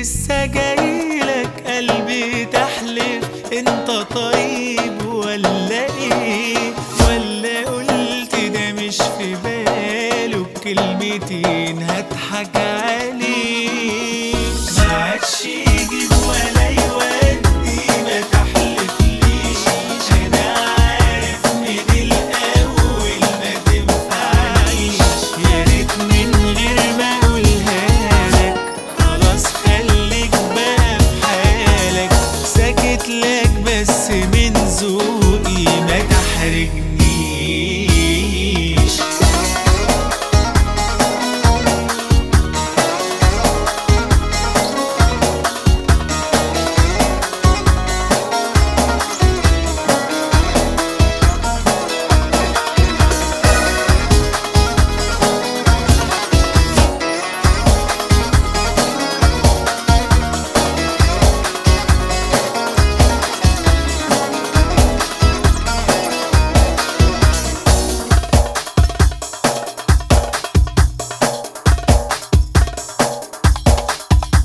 لسه جايلك قلبي تحلف. انت طيب ولا إيه؟ ولا قلت ده مش في باله؟ بكلمتين هتحكي lecbe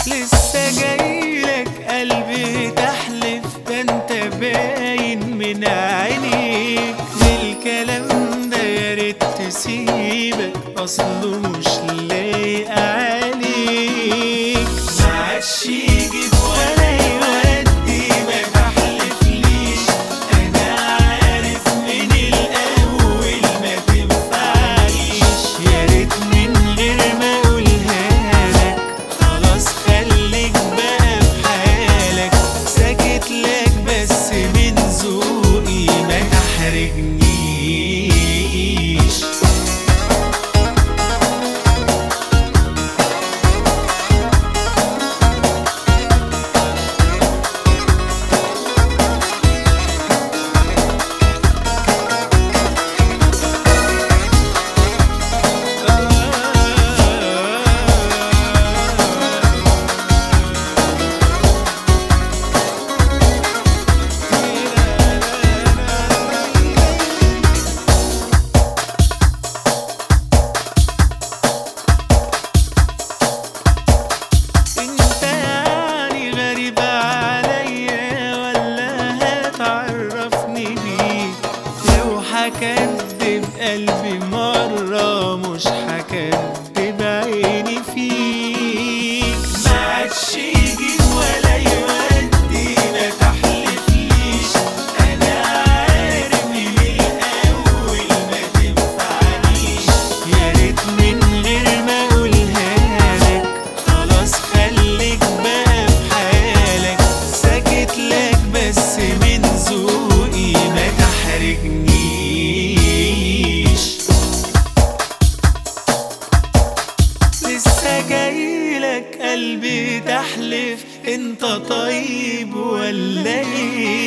lhe cegueira. me. بره مش حكاية. لك قلبي تحلف انت طيب ولا إيه؟